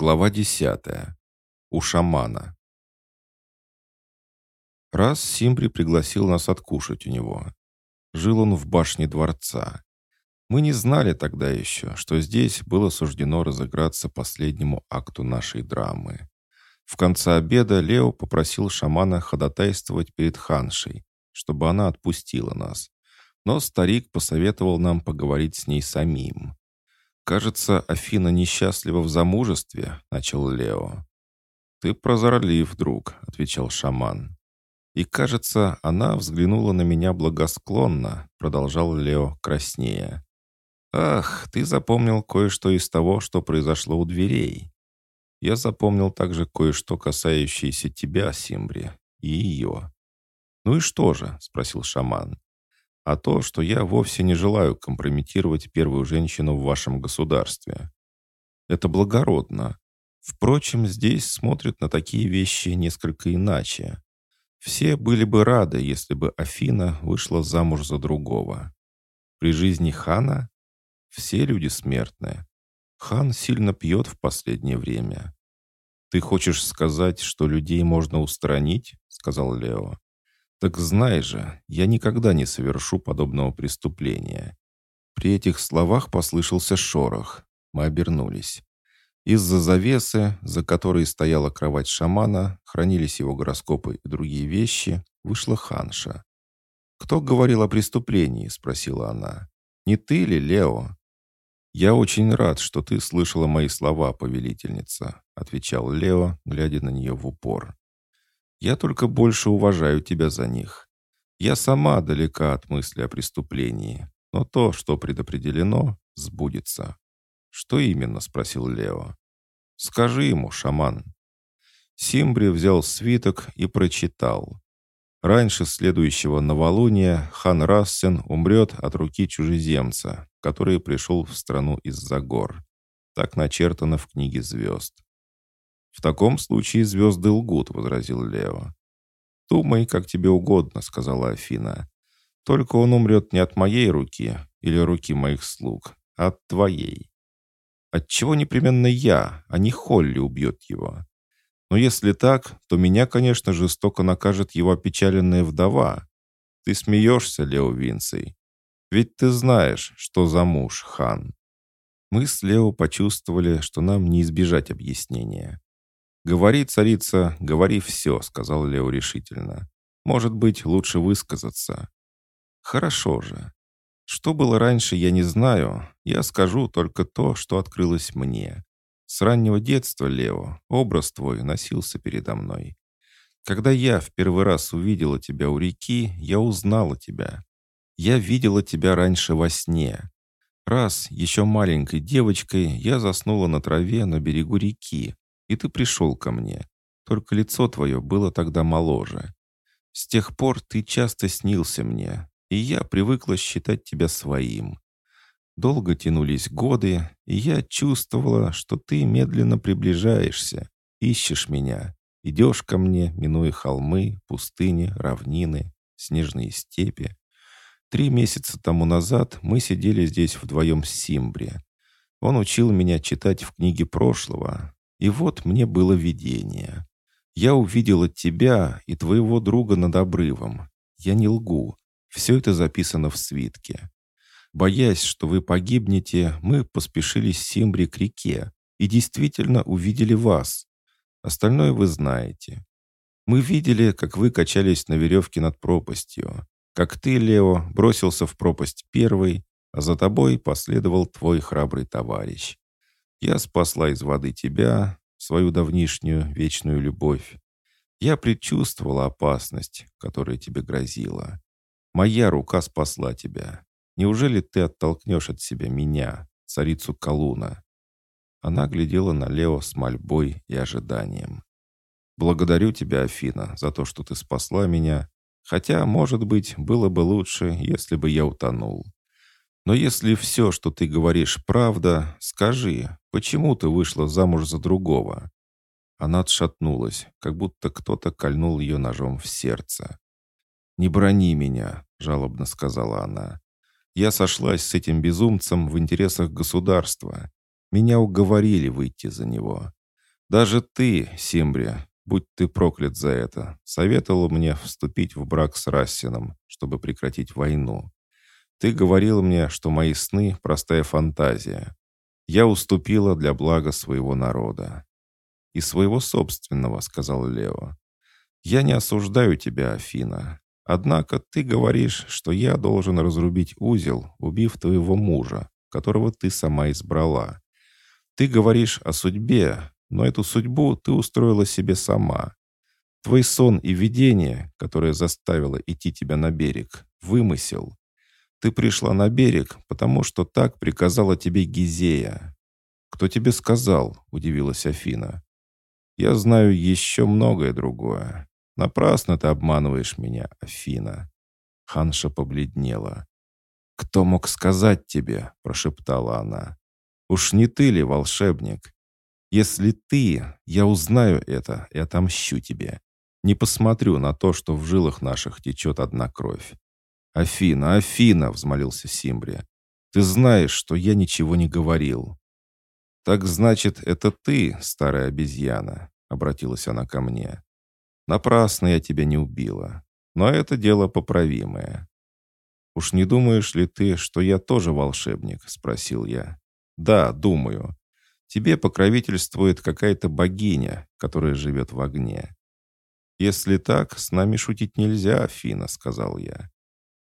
Глава десятая. У шамана. Раз Симбри пригласил нас откушать у него. Жил он в башне дворца. Мы не знали тогда еще, что здесь было суждено разыграться последнему акту нашей драмы. В конце обеда Лео попросил шамана ходатайствовать перед ханшей, чтобы она отпустила нас. Но старик посоветовал нам поговорить с ней самим. «Кажется, Афина несчастлива в замужестве», — начал Лео. «Ты прозорлив, друг», — отвечал шаман. «И, кажется, она взглянула на меня благосклонно», — продолжал Лео краснее. «Ах, ты запомнил кое-что из того, что произошло у дверей. Я запомнил также кое-что, касающееся тебя, Симбри, и ее». «Ну и что же?» — спросил шаман а то, что я вовсе не желаю компрометировать первую женщину в вашем государстве. Это благородно. Впрочем, здесь смотрят на такие вещи несколько иначе. Все были бы рады, если бы Афина вышла замуж за другого. При жизни хана все люди смертны. Хан сильно пьет в последнее время. «Ты хочешь сказать, что людей можно устранить?» — сказал Лео. «Так знай же, я никогда не совершу подобного преступления». При этих словах послышался шорох. Мы обернулись. Из-за завесы, за которой стояла кровать шамана, хранились его гороскопы и другие вещи, вышла ханша. «Кто говорил о преступлении?» — спросила она. «Не ты ли, Лео?» «Я очень рад, что ты слышала мои слова, повелительница», — отвечал Лео, глядя на нее в упор. Я только больше уважаю тебя за них. Я сама далека от мысли о преступлении, но то, что предопределено, сбудется». «Что именно?» — спросил Лео. «Скажи ему, шаман». Симбри взял свиток и прочитал. Раньше следующего новолуния хан Рассен умрет от руки чужеземца, который пришел в страну из-за гор. Так начертано в книге звезд. «В таком случае звезды лгут», — возразил Лео. «Думай, как тебе угодно», — сказала Афина. «Только он умрет не от моей руки или руки моих слуг, а от твоей. Отчего непременно я, а не Холли убьет его? Но если так, то меня, конечно, жестоко накажет его опечаленная вдова. Ты смеешься, Лео Винцей? Ведь ты знаешь, что за муж, хан». Мы с Лео почувствовали, что нам не избежать объяснения. «Говори, царица, говори все», — сказал Лео решительно. «Может быть, лучше высказаться». «Хорошо же. Что было раньше, я не знаю. Я скажу только то, что открылось мне. С раннего детства, Лео, образ твой носился передо мной. Когда я в первый раз увидела тебя у реки, я узнала тебя. Я видела тебя раньше во сне. Раз, еще маленькой девочкой, я заснула на траве на берегу реки, и ты пришел ко мне. Только лицо твое было тогда моложе. С тех пор ты часто снился мне, и я привыкла считать тебя своим. Долго тянулись годы, и я чувствовала, что ты медленно приближаешься, ищешь меня, идешь ко мне, минуя холмы, пустыни, равнины, снежные степи. Три месяца тому назад мы сидели здесь вдвоем с Симбри. Он учил меня читать в книге прошлого, и вот мне было видение. Я увидела тебя и твоего друга над обрывом. Я не лгу. Все это записано в свитке. Боясь, что вы погибнете, мы поспешили с Симбри к реке и действительно увидели вас. Остальное вы знаете. Мы видели, как вы качались на веревке над пропастью, как ты, Лео, бросился в пропасть первый, а за тобой последовал твой храбрый товарищ. Я спасла из воды тебя, свою давнишнюю вечную любовь. Я предчувствовала опасность, которая тебе грозила. Моя рука спасла тебя. Неужели ты оттолкнешь от себя меня, царицу Калуна?» Она глядела на Лео с мольбой и ожиданием. «Благодарю тебя, Афина, за то, что ты спасла меня, хотя, может быть, было бы лучше, если бы я утонул. Но если все, что ты говоришь, правда, скажи, почему ты вышла замуж за другого?» Она отшатнулась, как будто кто-то кольнул ее ножом в сердце. «Не брони меня», — жалобно сказала она. «Я сошлась с этим безумцем в интересах государства. Меня уговорили выйти за него. Даже ты, Симбри, будь ты проклят за это, советовал мне вступить в брак с Рассином, чтобы прекратить войну. Ты говорил мне, что мои сны — простая фантазия. Я уступила для блага своего народа. «И своего собственного», — сказал Лео. «Я не осуждаю тебя, Афина. Однако ты говоришь, что я должен разрубить узел, убив твоего мужа, которого ты сама избрала. Ты говоришь о судьбе, но эту судьбу ты устроила себе сама. Твой сон и видение, которое заставило идти тебя на берег, вымысел. Ты пришла на берег, потому что так приказала тебе Гизея. «Кто тебе сказал?» — удивилась Афина. «Я знаю еще многое другое. Напрасно ты обманываешь меня, Афина». Ханша побледнела. «Кто мог сказать тебе?» — прошептала она. «Уж не ты ли волшебник? Если ты, я узнаю это и отомщу тебе. Не посмотрю на то, что в жилах наших течет одна кровь. «Афина, Афина!» — взмолился Симбри. «Ты знаешь, что я ничего не говорил». «Так значит, это ты, старая обезьяна?» — обратилась она ко мне. «Напрасно я тебя не убила. Но это дело поправимое». «Уж не думаешь ли ты, что я тоже волшебник?» — спросил я. «Да, думаю. Тебе покровительствует какая-то богиня, которая живет в огне». «Если так, с нами шутить нельзя, Афина», — сказал я.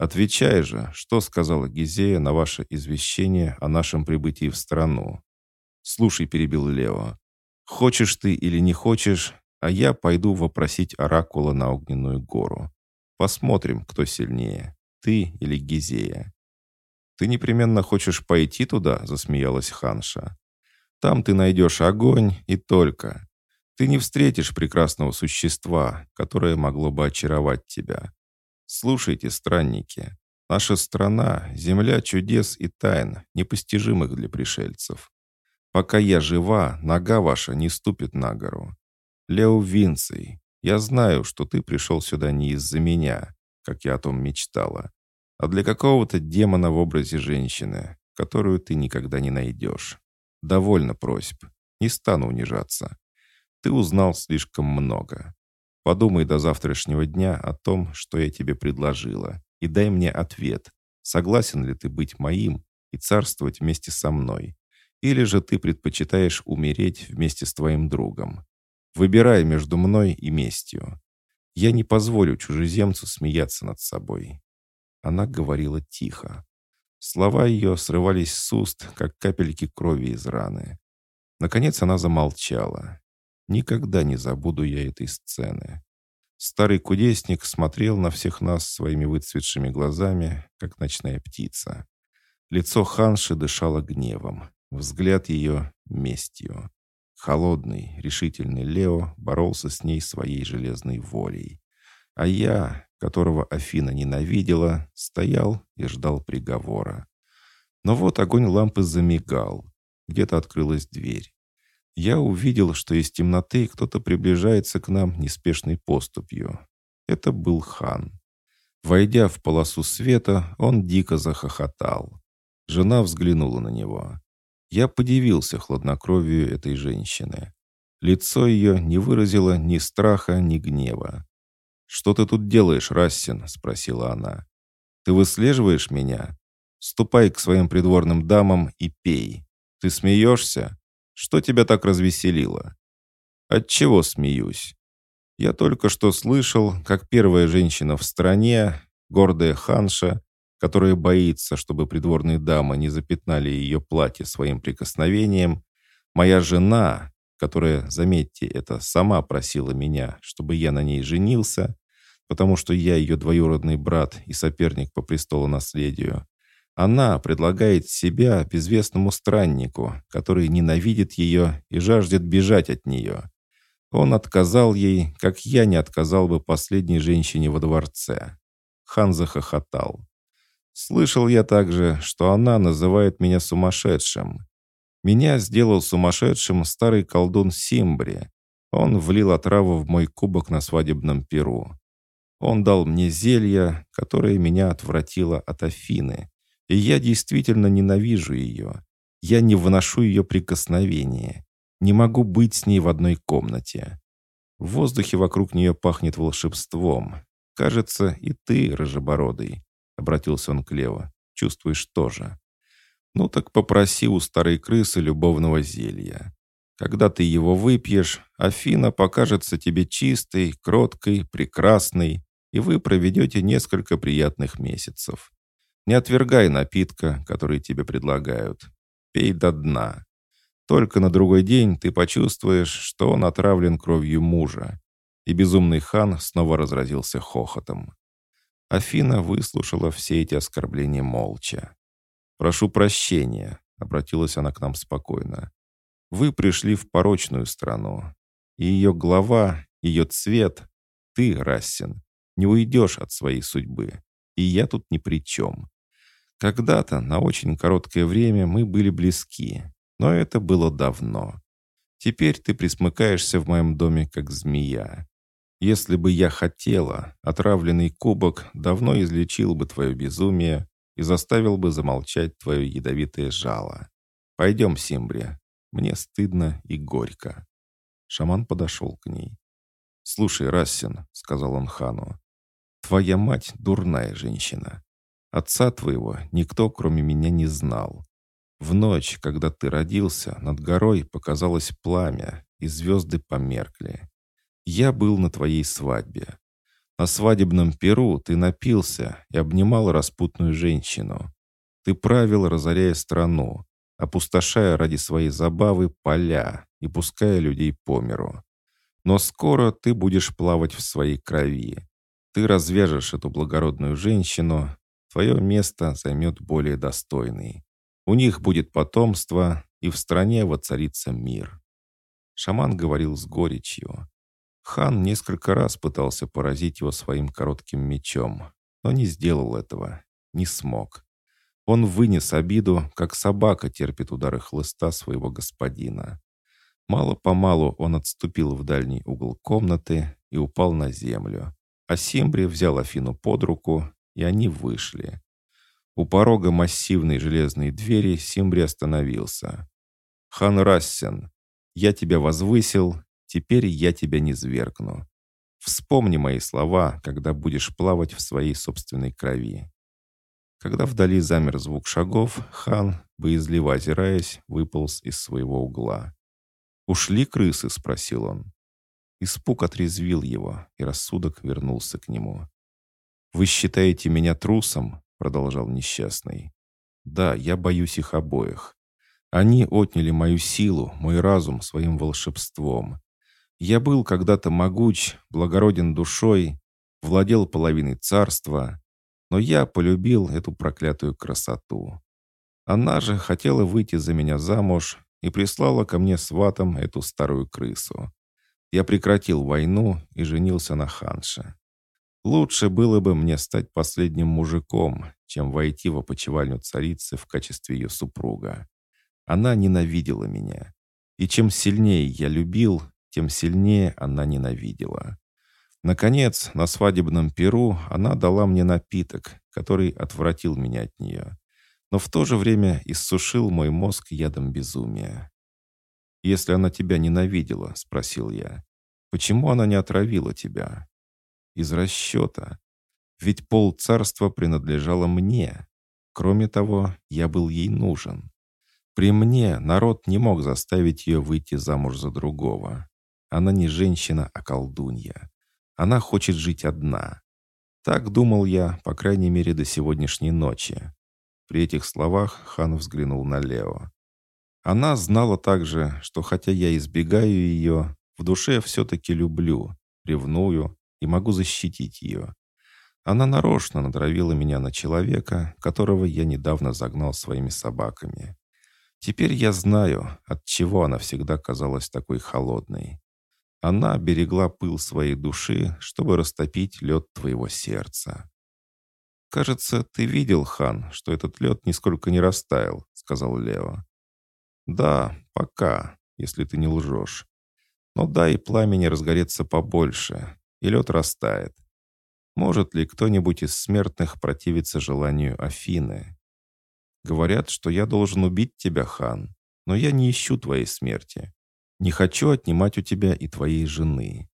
«Отвечай же, что сказала Гизея на ваше извещение о нашем прибытии в страну?» «Слушай», — перебил Лео, — «хочешь ты или не хочешь, а я пойду вопросить Оракула на Огненную гору. Посмотрим, кто сильнее, ты или Гизея». «Ты непременно хочешь пойти туда?» — засмеялась Ханша. «Там ты найдешь огонь и только. Ты не встретишь прекрасного существа, которое могло бы очаровать тебя. Слушайте, странники, наша страна — земля чудес и тайн, непостижимых для пришельцев. Пока я жива, нога ваша не ступит на гору. Лео Винций, я знаю, что ты пришел сюда не из-за меня, как я о том мечтала, а для какого-то демона в образе женщины, которую ты никогда не найдешь. Довольно просьб. Не стану унижаться. Ты узнал слишком много. Подумай до завтрашнего дня о том, что я тебе предложила, и дай мне ответ, согласен ли ты быть моим и царствовать вместе со мной, или же ты предпочитаешь умереть вместе с твоим другом. Выбирай между мной и местью. Я не позволю чужеземцу смеяться над собой». Она говорила тихо. Слова ее срывались с уст, как капельки крови из раны. Наконец она замолчала. Никогда не забуду я этой сцены. Старый кудесник смотрел на всех нас своими выцветшими глазами, как ночная птица. Лицо ханши дышало гневом, взгляд ее — местью. Холодный, решительный Лео боролся с ней своей железной волей. А я, которого Афина ненавидела, стоял и ждал приговора. Но вот огонь лампы замигал. Где-то открылась дверь. Я увидел, что из темноты кто-то приближается к нам неспешной поступью. Это был хан. Войдя в полосу света, он дико захохотал. Жена взглянула на него. Я подивился хладнокровию этой женщины. Лицо ее не выразило ни страха, ни гнева. «Что ты тут делаешь, Рассин?» — спросила она. «Ты выслеживаешь меня? Ступай к своим придворным дамам и пей. Ты смеешься? Что тебя так развеселило?» «Отчего смеюсь?» Я только что слышал, как первая женщина в стране, гордая ханша, которая боится, чтобы придворные дамы не запятнали ее платье своим прикосновением, моя жена, которая, заметьте, это сама просила меня, чтобы я на ней женился, потому что я ее двоюродный брат и соперник по престолу наследию, она предлагает себя безвестному страннику, который ненавидит ее и жаждет бежать от нее. Он отказал ей, как я не отказал бы последней женщине во дворце. Хан захохотал. Слышал я также, что она называет меня сумасшедшим. Меня сделал сумасшедшим старый колдун Симбри. Он влил отраву в мой кубок на свадебном перу. Он дал мне зелье, которое меня отвратило от Афины, и я действительно ненавижу ее. Я не выношу ее прикосновения. Не могу быть с ней в одной комнате. В воздухе вокруг нее пахнет волшебством. Кажется, и ты, рыжебородый, — обратился он к Лево, — чувствуешь тоже. Ну так попроси у старой крысы любовного зелья. Когда ты его выпьешь, Афина покажется тебе чистой, кроткой, прекрасной, и вы проведете несколько приятных месяцев. Не отвергай напитка, который тебе предлагают. Пей до дна. Только на другой день ты почувствуешь, что он отравлен кровью мужа. И безумный хан снова разразился хохотом. Афина выслушала все эти оскорбления молча. «Прошу прощения», — обратилась она к нам спокойно. Вы пришли в порочную страну. И ее глава, ее цвет, ты, Рассин, не уйдешь от своей судьбы. И я тут ни при чем. Когда-то, на очень короткое время, мы были близки. Но это было давно. Теперь ты присмыкаешься в моем доме, как змея. Если бы я хотела, отравленный кубок давно излечил бы твое безумие и заставил бы замолчать твое ядовитое жало. Пойдем, Симбри, мне стыдно и горько. Шаман подошел к ней. «Слушай, Рассин», — сказал он хану, — «твоя мать дурная женщина. Отца твоего никто, кроме меня, не знал. В ночь, когда ты родился, над горой показалось пламя, и звезды померкли. Я был на твоей свадьбе. На свадебном перу ты напился и обнимал распутную женщину. Ты правил, разоряя страну, опустошая ради своей забавы поля и пуская людей по миру. Но скоро ты будешь плавать в своей крови. Ты развяжешь эту благородную женщину, твое место займет более достойный. У них будет потомство, и в стране воцарится мир. Шаман говорил с горечью. Хан несколько раз пытался поразить его своим коротким мечом, но не сделал этого, не смог. Он вынес обиду, как собака терпит удары хлыста своего господина. Мало-помалу он отступил в дальний угол комнаты и упал на землю. А Симбри взял Афину под руку, и они вышли. У порога массивной железной двери Симбри остановился. «Хан Рассен, я тебя возвысил, теперь я тебя не свергну. Вспомни мои слова, когда будешь плавать в своей собственной крови. Когда вдали замер звук шагов, хан, боязливо озираясь, выполз из своего угла. «Ушли крысы?» — спросил он. Испуг отрезвил его, и рассудок вернулся к нему. «Вы считаете меня трусом?» — продолжал несчастный. «Да, я боюсь их обоих. Они отняли мою силу, мой разум своим волшебством. Я был когда-то могуч, благороден душой, владел половиной царства, но я полюбил эту проклятую красоту. Она же хотела выйти за меня замуж и прислала ко мне сватом эту старую крысу. Я прекратил войну и женился на ханше. Лучше было бы мне стать последним мужиком, чем войти в опочивальню царицы в качестве ее супруга. Она ненавидела меня. И чем сильнее я любил, тем сильнее она ненавидела. Наконец, на свадебном перу она дала мне напиток, который отвратил меня от нее, но в то же время иссушил мой мозг ядом безумия. «Если она тебя ненавидела», — спросил я, — «почему она не отравила тебя?» «Из расчета. Ведь пол царства принадлежало мне. Кроме того, я был ей нужен. При мне народ не мог заставить ее выйти замуж за другого. Она не женщина, а колдунья. Она хочет жить одна. Так думал я, по крайней мере, до сегодняшней ночи. При этих словах хан взглянул на Лео. Она знала также, что хотя я избегаю ее, в душе все-таки люблю, ревную и могу защитить ее. Она нарочно натравила меня на человека, которого я недавно загнал своими собаками. Теперь я знаю, от чего она всегда казалась такой холодной. Она берегла пыл своей души, чтобы растопить лед твоего сердца. «Кажется, ты видел, хан, что этот лед нисколько не растаял», — сказал Лео. «Да, пока, если ты не лжешь. Но дай пламени разгореться побольше, и лед растает. Может ли кто-нибудь из смертных противиться желанию Афины? Говорят, что я должен убить тебя, хан, но я не ищу твоей смерти. Не хочу отнимать у тебя и твоей жены.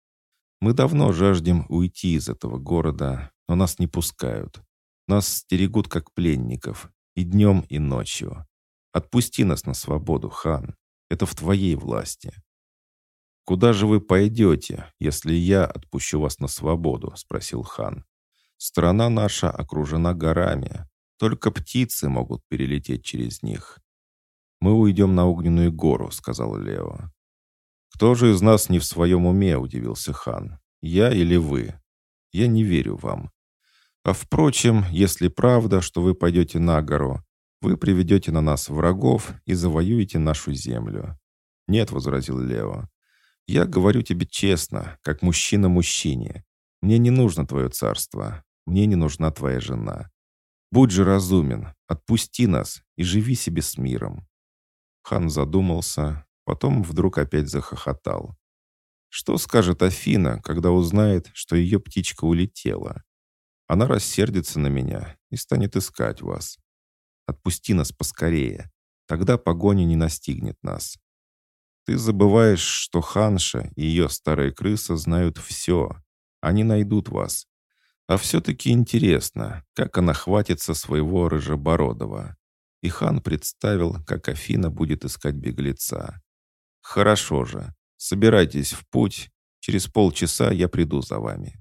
Мы давно жаждем уйти из этого города, но нас не пускают. Нас стерегут как пленников, и днем, и ночью. Отпусти нас на свободу, хан. Это в твоей власти». «Куда же вы пойдете, если я отпущу вас на свободу?» — спросил хан. «Страна наша окружена горами. Только птицы могут перелететь через них». «Мы уйдем на огненную гору», — сказал Лео. «Кто же из нас не в своем уме?» — удивился хан. «Я или вы? Я не верю вам. А впрочем, если правда, что вы пойдете на гору, вы приведете на нас врагов и завоюете нашу землю». «Нет», — возразил Лео. «Я говорю тебе честно, как мужчина мужчине. Мне не нужно твое царство. Мне не нужна твоя жена. Будь же разумен, отпусти нас и живи себе с миром». Хан задумался, Потом вдруг опять захохотал. Что скажет Афина, когда узнает, что ее птичка улетела? Она рассердится на меня и станет искать вас. Отпусти нас поскорее. Тогда погоня не настигнет нас. Ты забываешь, что Ханша и ее старая крыса знают все. Они найдут вас. А все-таки интересно, как она хватится своего рыжебородого. И хан представил, как Афина будет искать беглеца. «Хорошо же. Собирайтесь в путь. Через полчаса я приду за вами».